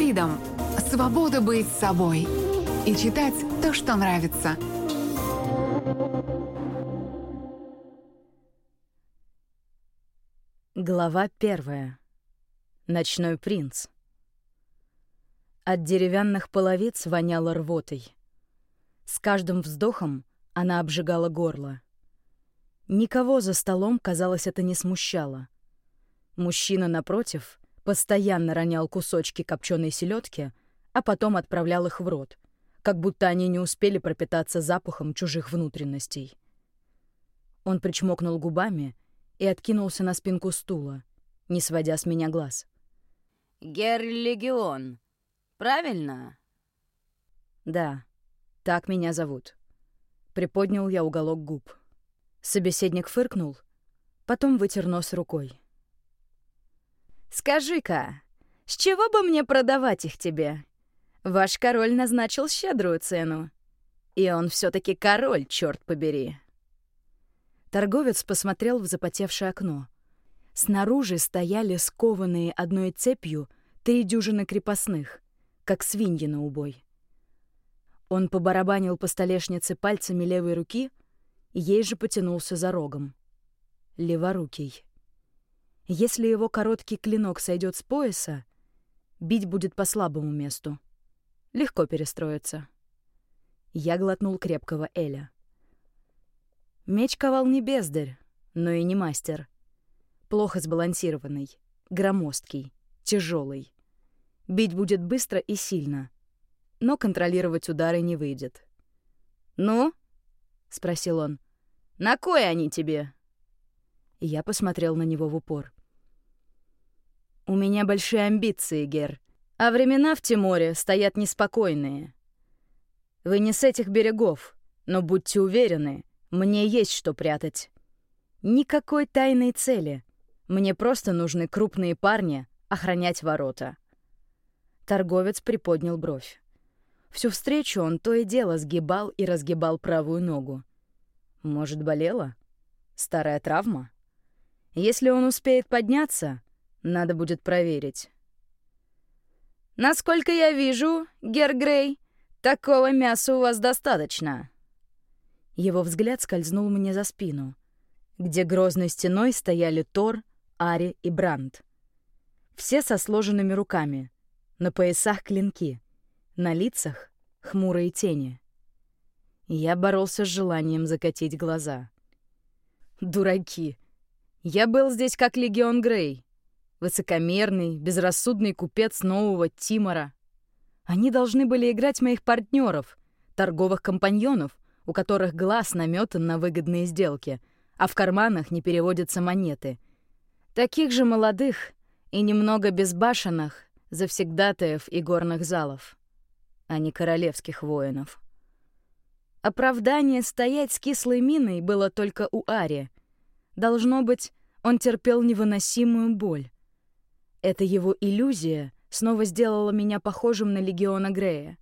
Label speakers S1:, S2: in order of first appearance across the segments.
S1: Freedom — свобода быть собой и читать то, что нравится.
S2: Глава первая. Ночной принц. От деревянных половиц воняло рвотой. С каждым вздохом она обжигала горло. Никого за столом, казалось, это не смущало. Мужчина, напротив, постоянно ронял кусочки копченой селедки, а потом отправлял их в рот, как будто они не успели пропитаться запахом чужих внутренностей. Он причмокнул губами и откинулся на спинку стула, не сводя с меня глаз.
S3: «Герлегион, правильно?»
S2: «Да, так меня зовут». Приподнял я уголок губ. Собеседник фыркнул, потом вытер нос рукой.
S3: «Скажи-ка, с чего бы мне продавать их тебе? Ваш король назначил щедрую цену. И он все таки король, черт побери».
S2: Торговец посмотрел в запотевшее окно. Снаружи стояли скованные одной цепью три дюжины крепостных, как свиньи на убой. Он побарабанил по столешнице пальцами левой руки, ей же потянулся за рогом. Леворукий. Если его короткий клинок сойдет с пояса, бить будет по слабому месту. Легко перестроиться. Я глотнул крепкого Эля. Меч ковал не бездарь, но и не мастер. Плохо сбалансированный, громоздкий, тяжелый. Бить будет быстро и сильно — но контролировать удары не выйдет.
S3: «Ну?»
S2: — спросил он.
S3: «На кой они тебе?»
S2: Я посмотрел на него в упор. «У меня большие амбиции, Гер, а времена в Тиморе стоят неспокойные. Вы не с этих берегов, но будьте уверены, мне есть что прятать. Никакой тайной цели. Мне просто нужны крупные парни охранять ворота». Торговец приподнял бровь. Всю встречу он то и дело сгибал и разгибал правую ногу. Может, болела? Старая травма? Если он успеет подняться, надо будет проверить.
S3: «Насколько я вижу, Гер Грей, такого мяса у вас достаточно».
S2: Его взгляд скользнул мне за спину, где грозной стеной стояли Тор, Ари и Бранд. Все со сложенными руками, на поясах клинки — на лицах хмурые тени. Я боролся с желанием закатить глаза. Дураки. Я был здесь как Легион Грей. Высокомерный, безрассудный купец нового Тимора. Они должны были играть моих партнеров, торговых компаньонов, у которых глаз наметан на выгодные сделки, а в карманах не переводятся монеты. Таких же молодых и немного безбашенных завсегдатаев и горных залов а не королевских воинов. Оправдание стоять с кислой миной было только у Ари. Должно быть, он терпел невыносимую боль. Эта его иллюзия снова сделала меня похожим на Легиона Грея.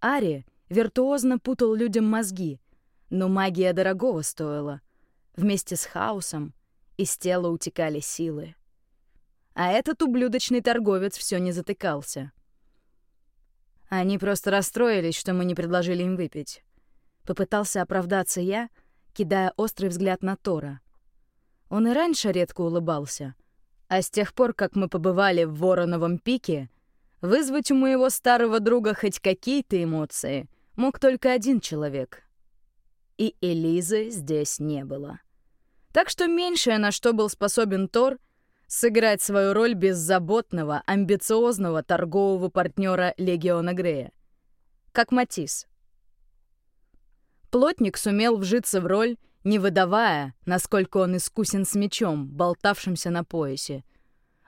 S2: Ари виртуозно путал людям мозги, но магия дорогого стоила. Вместе с хаосом из тела утекали силы. А этот ублюдочный торговец все не затыкался. Они просто расстроились, что мы не предложили им выпить. Попытался оправдаться я, кидая острый взгляд на Тора. Он и раньше редко улыбался, а с тех пор, как мы побывали в Вороновом пике, вызвать у моего старого друга хоть какие-то эмоции мог только один человек. И Элизы здесь не было. Так что меньшее, на что был способен Тор — сыграть свою роль беззаботного, амбициозного торгового партнера Легиона Грея. Как Матис. Плотник сумел вжиться в роль, не выдавая, насколько он искусен с мечом, болтавшимся на поясе.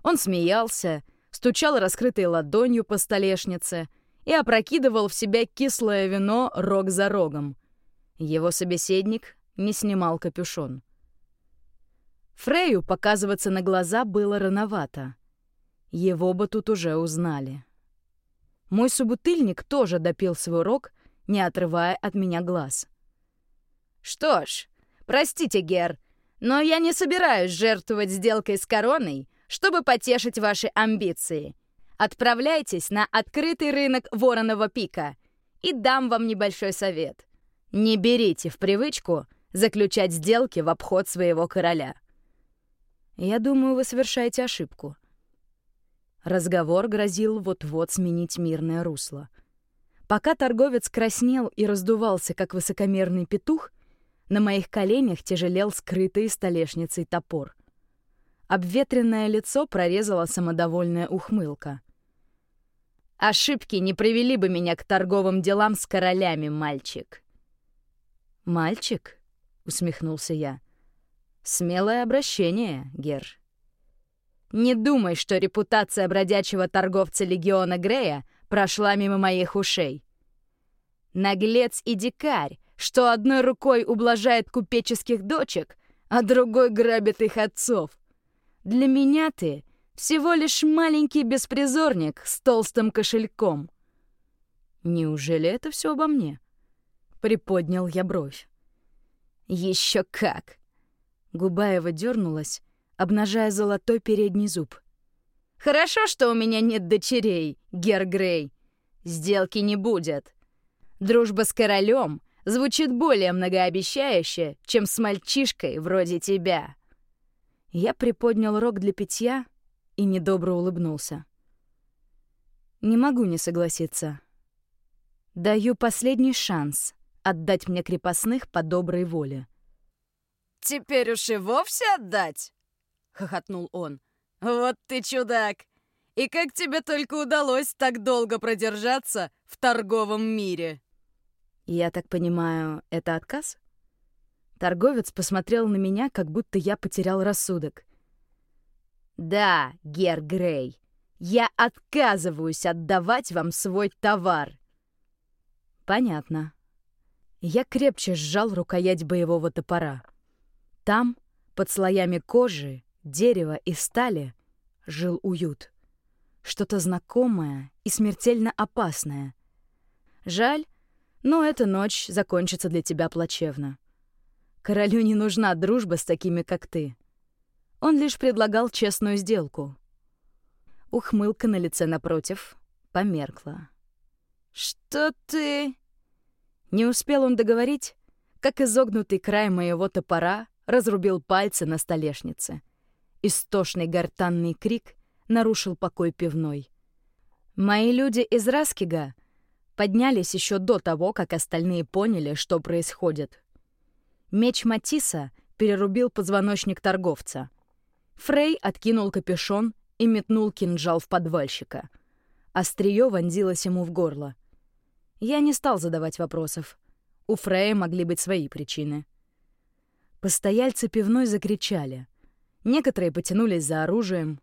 S2: Он смеялся, стучал раскрытой ладонью по столешнице и опрокидывал в себя кислое вино рог за рогом. Его собеседник не снимал капюшон. Фрею показываться на глаза было рановато. Его бы тут уже узнали. Мой собутыльник тоже допил свой рог, не отрывая от меня глаз.
S3: «Что ж, простите, Гер, но я не собираюсь жертвовать сделкой с короной, чтобы потешить ваши амбиции. Отправляйтесь на открытый рынок Вороного пика. И дам вам небольшой совет. Не берите в привычку заключать сделки в обход своего короля. Я думаю, вы совершаете ошибку. Разговор грозил вот-вот сменить мирное русло. Пока торговец краснел и раздувался, как высокомерный петух, на моих коленях тяжелел скрытый столешницей топор. Обветренное лицо прорезала самодовольная ухмылка. «Ошибки не привели бы меня к торговым делам с королями, мальчик». «Мальчик?» — усмехнулся я. «Смелое обращение, Гер». «Не думай, что репутация бродячего торговца Легиона Грея прошла мимо моих ушей. Наглец и дикарь, что одной рукой ублажает купеческих дочек, а другой грабит их отцов. Для меня ты всего лишь маленький беспризорник с толстым кошельком». «Неужели это все обо мне?» — приподнял я бровь. Еще как!» Губаева дернулась, обнажая золотой передний зуб. «Хорошо, что у меня нет дочерей, Гер Грей. Сделки не будет. Дружба с королем звучит более многообещающе, чем с мальчишкой вроде тебя». Я приподнял рог для питья и недобро улыбнулся. «Не могу не согласиться. Даю последний шанс отдать мне крепостных по доброй воле.
S4: «Теперь уж и вовсе отдать?» — хохотнул он. «Вот ты чудак! И как тебе только удалось так долго продержаться в торговом мире?»
S2: «Я так понимаю, это отказ?» Торговец посмотрел на меня, как будто я потерял рассудок. «Да, Гер Грей, я отказываюсь отдавать вам свой товар». «Понятно», я крепче сжал рукоять боевого топора. Там, под слоями кожи, дерева и стали, жил уют. Что-то знакомое и смертельно опасное. Жаль, но эта ночь закончится для тебя плачевно. Королю не нужна дружба с такими, как ты. Он лишь предлагал честную сделку. Ухмылка на лице напротив померкла.
S4: «Что ты...»
S2: Не успел он договорить, как изогнутый край моего топора разрубил пальцы на столешнице. Истошный гортанный крик нарушил покой пивной. Мои люди из Раскига поднялись еще до того, как остальные поняли, что происходит. Меч Матиса перерубил позвоночник торговца. Фрей откинул капюшон и метнул кинжал в подвальщика. Острие вонзилось ему в горло. Я не стал задавать вопросов. У Фрея могли быть свои причины. Постояльцы пивной закричали. Некоторые потянулись за оружием.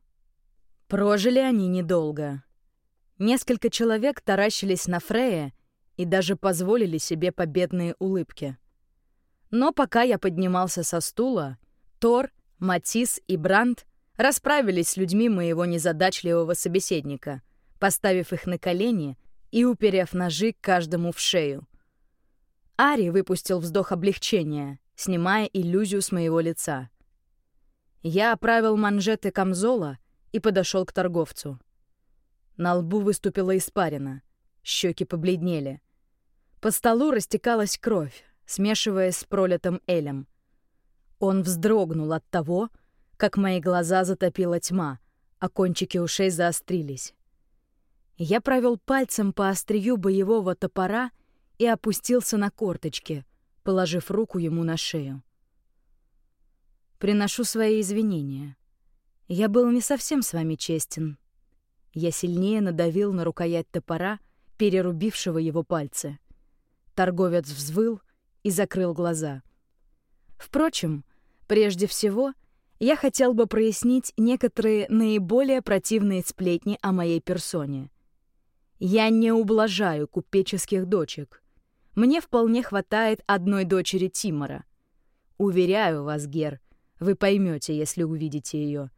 S2: Прожили они недолго. Несколько человек таращились на Фрея и даже позволили себе победные улыбки. Но пока я поднимался со стула, Тор, Матис и Бранд расправились с людьми моего незадачливого собеседника, поставив их на колени — и уперев ножи каждому в шею. Ари выпустил вздох облегчения, снимая иллюзию с моего лица. Я оправил манжеты камзола и подошел к торговцу. На лбу выступила испарина, щеки побледнели. По столу растекалась кровь, смешиваясь с пролитым элем. Он вздрогнул от того, как мои глаза затопила тьма, а кончики ушей заострились. Я провел пальцем по острию боевого топора и опустился на корточки, положив руку ему на шею. Приношу свои извинения. Я был не совсем с вами честен. Я сильнее надавил на рукоять топора, перерубившего его пальцы. Торговец взвыл и закрыл глаза. Впрочем, прежде всего, я хотел бы прояснить некоторые наиболее противные сплетни о моей персоне — я не ублажаю купеческих дочек. Мне вполне хватает одной дочери Тимора. Уверяю вас, Гер, вы поймете, если увидите ее.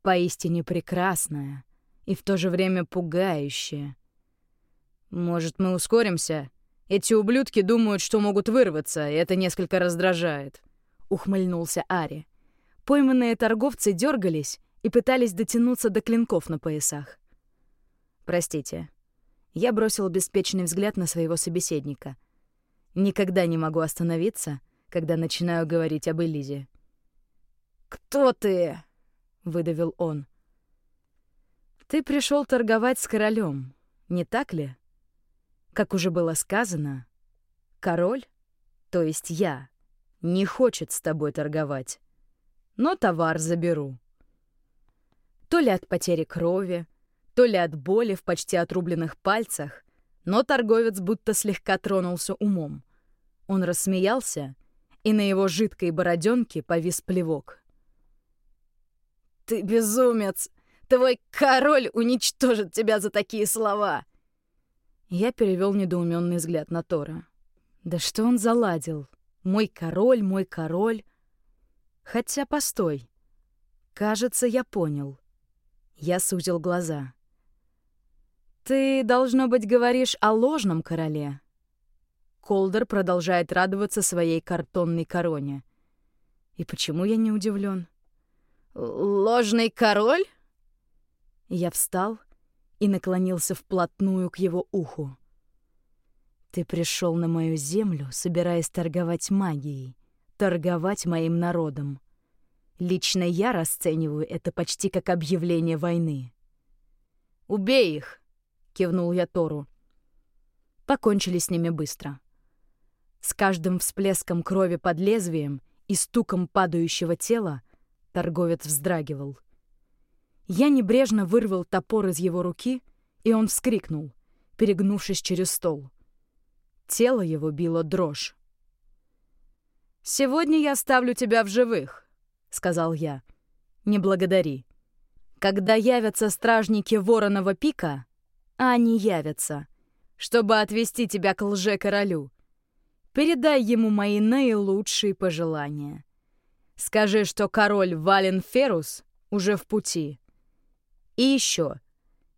S2: Поистине прекрасная и в то же время пугающая. Может, мы ускоримся? Эти ублюдки думают, что могут вырваться, и это несколько раздражает. Ухмыльнулся Ари. Пойманные торговцы дергались и пытались дотянуться до клинков на поясах. Простите. Я бросил беспечный взгляд на своего собеседника. Никогда не могу остановиться, когда начинаю говорить об Элизе.
S3: «Кто ты?» — выдавил он.
S2: «Ты пришел торговать с королем, не так ли?» Как уже было сказано, король, то есть я, не хочет с тобой торговать, но товар заберу. То ли от потери крови, то ли от боли в почти отрубленных пальцах, но торговец будто слегка тронулся умом. Он рассмеялся, и на его жидкой бороденке повис плевок.
S3: «Ты безумец! Твой король уничтожит тебя за такие слова!»
S2: Я перевел недоуменный взгляд на Тора. «Да что он заладил? Мой король, мой король...» Хотя, постой. Кажется, я понял. Я сузил глаза. «Ты, должно быть, говоришь о ложном короле?» Колдер продолжает радоваться своей картонной короне. И почему я не удивлен?
S3: «Ложный король?»
S2: Я встал и наклонился вплотную к его уху. «Ты пришел на мою землю, собираясь торговать магией, торговать моим народом. Лично я расцениваю это почти как объявление войны».
S3: «Убей их!» — кивнул я Тору.
S2: Покончили с ними быстро. С каждым всплеском крови под лезвием и стуком падающего тела торговец вздрагивал — я небрежно вырвал топор из его руки, и он вскрикнул, перегнувшись через стол. Тело его било дрожь.
S3: «Сегодня я оставлю тебя в живых», — сказал я. «Не благодари. Когда явятся стражники Воронова пика, а они явятся, чтобы отвести тебя к лже-королю, передай ему мои наилучшие пожелания. Скажи, что король Вален Ферус уже в пути. И еще.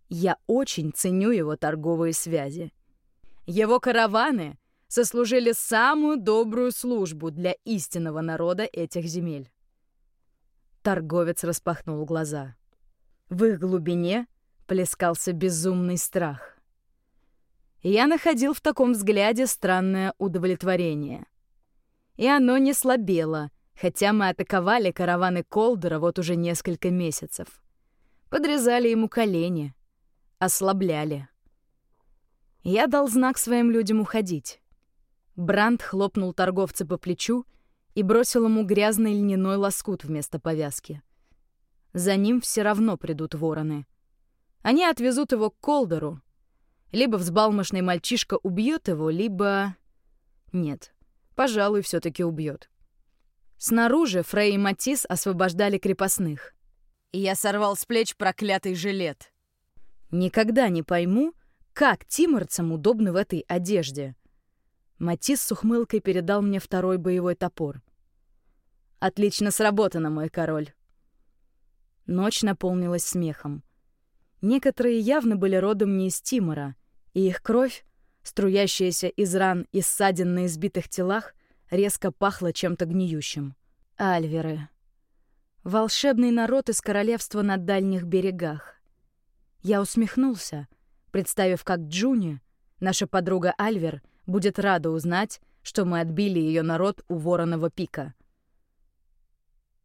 S3: Я очень ценю его торговые связи. Его караваны сослужили самую добрую службу для истинного народа этих земель. Торговец распахнул глаза. В их глубине плескался безумный страх. Я находил в таком взгляде странное удовлетворение. И оно не слабело, хотя мы атаковали караваны Колдера вот уже несколько месяцев подрезали ему колени, ослабляли. Я дал знак своим людям уходить. Бранд хлопнул торговца по плечу и бросил ему грязный льняной лоскут вместо повязки. За ним все равно придут вороны. Они отвезут его к Колдеру. Либо взбалмошный мальчишка убьет его, либо... Нет, пожалуй, все таки убьет. Снаружи Фрей и Матис освобождали крепостных
S4: и я сорвал с плеч проклятый жилет.
S2: Никогда не пойму, как тиморцам удобно в этой одежде. Матис с ухмылкой передал мне второй боевой топор. «Отлично сработано, мой король». Ночь наполнилась смехом. Некоторые явно были родом не из Тимора, и их кровь, струящаяся из ран и ссадин на избитых телах, резко пахла чем-то гниющим. Альверы. Волшебный народ из королевства на дальних берегах. Я усмехнулся, представив, как Джуни, наша подруга Альвер, будет рада узнать, что мы отбили ее народ у Вороного пика.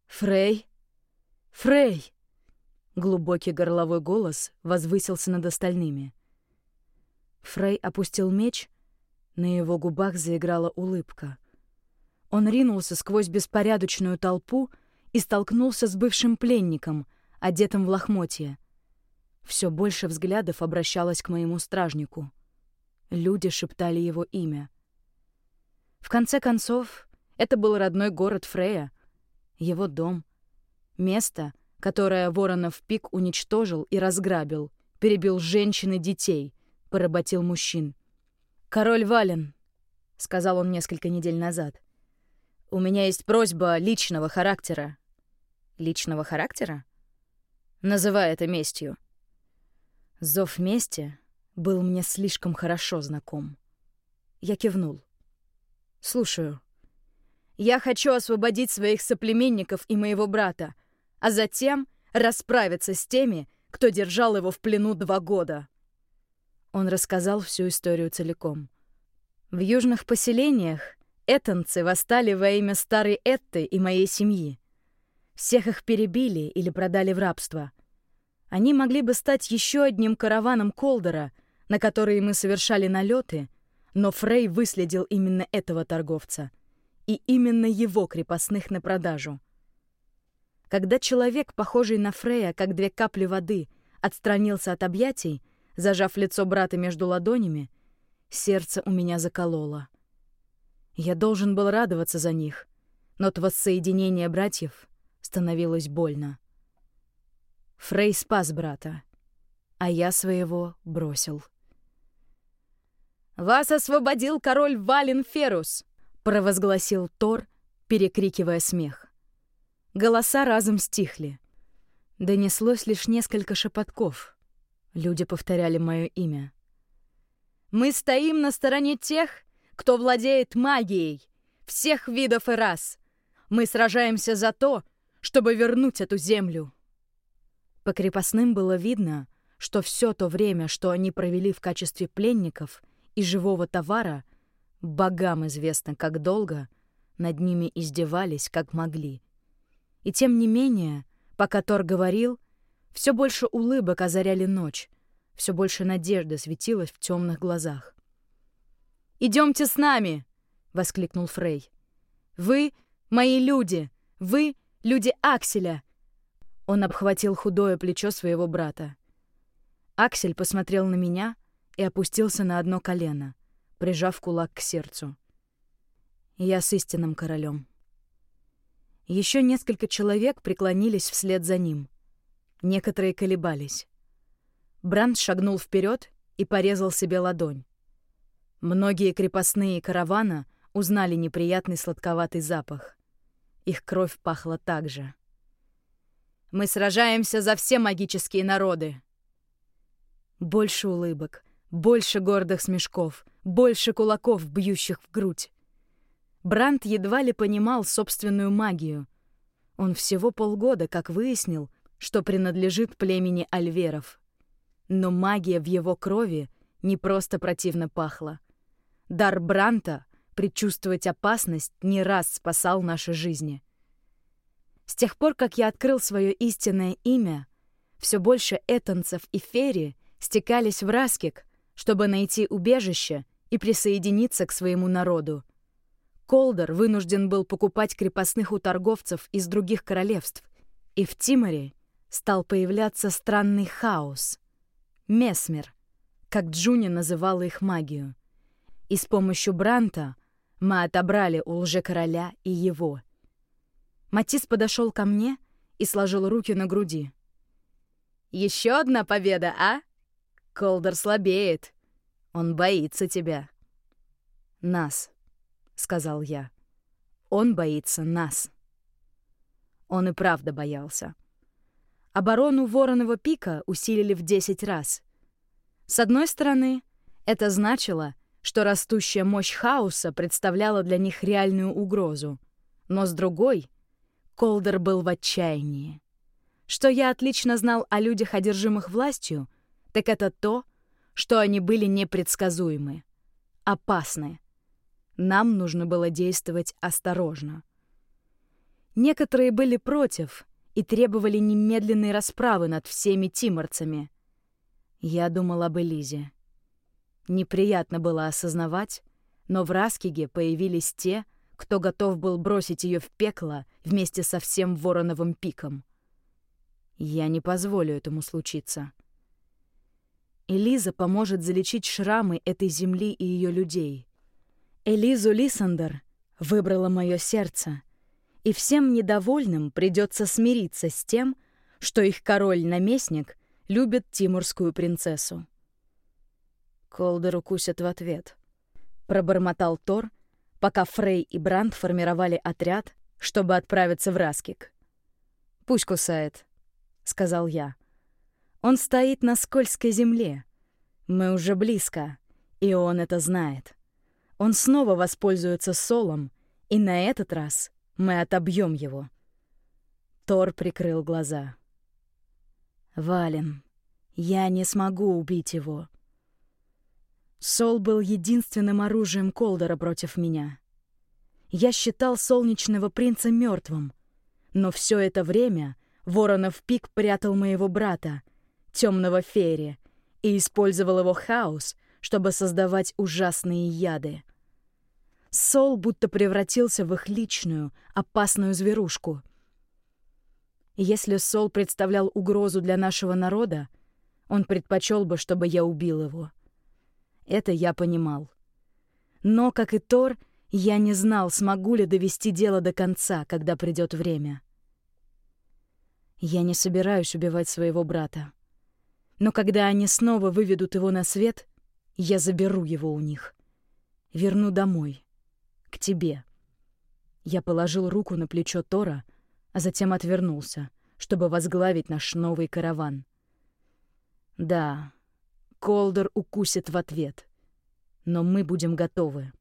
S2: «Фрей! Фрей!» Глубокий горловой голос возвысился над остальными. Фрей опустил меч, на его губах заиграла улыбка. Он ринулся сквозь беспорядочную толпу, и столкнулся с бывшим пленником, одетым в лохмотье. Все больше взглядов обращалось к моему стражнику. Люди шептали его имя. В конце концов, это был родной город Фрея, его дом, место, которое Воронов Пик уничтожил и разграбил, перебил женщин и детей, поработил мужчин. «Король Вален», — сказал он несколько недель назад, — «у меня есть просьба личного характера личного характера? Называй это местью. Зов мести был мне слишком хорошо знаком. Я кивнул. «Слушаю. Я хочу освободить своих соплеменников и моего брата, а затем расправиться с теми, кто держал его в плену два года».
S5: Он рассказал всю историю целиком. В южных поселениях этанцы восстали во имя старой Этты и моей семьи. Всех их перебили или продали в рабство. Они могли бы стать еще одним караваном Колдера, на который мы совершали налеты, но Фрей выследил именно этого торговца и именно его крепостных на продажу. Когда человек, похожий на Фрея, как две капли воды, отстранился от объятий, зажав лицо брата между ладонями, сердце у меня закололо. Я должен был радоваться за них, но от воссоединения братьев становилось больно. Фрей спас брата, а я своего бросил.
S2: «Вас освободил король Вален Ферус!» — провозгласил Тор, перекрикивая смех. Голоса разом стихли. Донеслось лишь несколько шепотков. Люди повторяли мое имя. «Мы стоим на стороне тех, кто владеет магией, всех видов и рас. Мы сражаемся за то, чтобы вернуть эту землю». По крепостным было видно, что все то время, что они провели в качестве пленников и живого товара, богам известно, как долго, над ними издевались, как могли. И тем не менее, пока Тор говорил, все больше улыбок озаряли ночь, все больше надежды светилось в темных глазах. «Идемте с нами!» — воскликнул Фрей. «Вы — мои люди! Вы — люди Акселя!» Он обхватил худое плечо своего брата. Аксель посмотрел на меня и опустился на одно колено, прижав кулак к сердцу. Я с истинным королем. Еще несколько человек преклонились вслед за ним. Некоторые колебались. Бранд шагнул вперед и порезал себе ладонь. Многие крепостные каравана узнали неприятный сладковатый запах. Их кровь пахла так же. «Мы сражаемся за все магические народы!» Больше улыбок, больше гордых смешков, больше кулаков, бьющих в грудь. Бранд едва ли понимал собственную магию. Он всего полгода, как выяснил, что принадлежит племени альверов. Но магия в его крови не просто противно пахла. Дар Бранта предчувствовать опасность не раз спасал наши жизни. С тех пор, как я открыл свое истинное имя, все больше этанцев и фери стекались в Раскик, чтобы найти убежище и присоединиться к своему народу. Колдер вынужден был покупать крепостных у торговцев из других королевств, и в Тиморе стал появляться странный хаос. Месмер, как Джуни называла их магию. И с помощью Бранта мы отобрали у лже-короля и его. Матис подошел ко мне и сложил руки на груди. Еще одна победа, а? Колдер слабеет. Он боится тебя. Нас. — сказал я. «Он боится нас». Он и правда боялся. Оборону Вороного пика усилили в десять раз. С одной стороны, это значило, что растущая мощь хаоса представляла для них реальную угрозу. Но с другой, Колдер был в отчаянии. Что я отлично знал о людях, одержимых властью, так это то, что они были непредсказуемы, опасны, нам нужно было действовать осторожно. Некоторые были против и требовали немедленной расправы над всеми тиморцами. Я думал об Элизе. Неприятно было осознавать, но в Раскиге появились те, кто готов был бросить ее в пекло вместе со всем Вороновым пиком. Я не позволю этому случиться. Элиза поможет залечить шрамы этой земли и ее людей. Элизу Лисандер выбрала мое сердце, и всем недовольным придется смириться с тем, что их король-наместник любит тимурскую принцессу. Колдер укусит в ответ. Пробормотал Тор, пока Фрей и Бранд формировали отряд, чтобы отправиться в Раскик. «Пусть кусает», — сказал я. «Он стоит на скользкой земле. Мы уже близко, и он это знает». Он снова воспользуется Солом, и на этот раз мы отобьем его. Тор прикрыл глаза. «Вален, я не смогу убить его». Сол был единственным оружием Колдера против меня. Я считал солнечного принца мертвым, но все это время Воронов Пик прятал моего брата, темного Ферри, и использовал его хаос, чтобы создавать ужасные яды. Сол будто превратился в их личную, опасную зверушку. Если Сол представлял угрозу для нашего народа, он предпочел бы, чтобы я убил его. Это я понимал. Но, как и Тор, я не знал, смогу ли довести дело до конца, когда придет время. Я не собираюсь убивать своего брата. Но когда они снова выведут его на свет, я заберу его у них. Верну домой. К тебе. Я положил руку на плечо Тора, а затем отвернулся, чтобы возглавить наш новый караван. Да, Колдер укусит в ответ. Но мы будем готовы.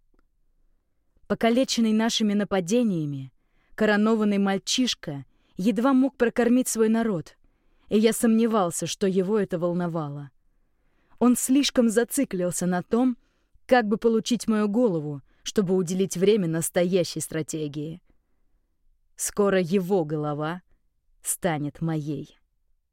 S2: Покалеченный нашими нападениями, коронованный мальчишка едва мог прокормить свой народ, и я сомневался, что его это волновало. Он слишком зациклился на том, как бы получить мою голову, чтобы уделить время настоящей стратегии. Скоро его голова станет моей.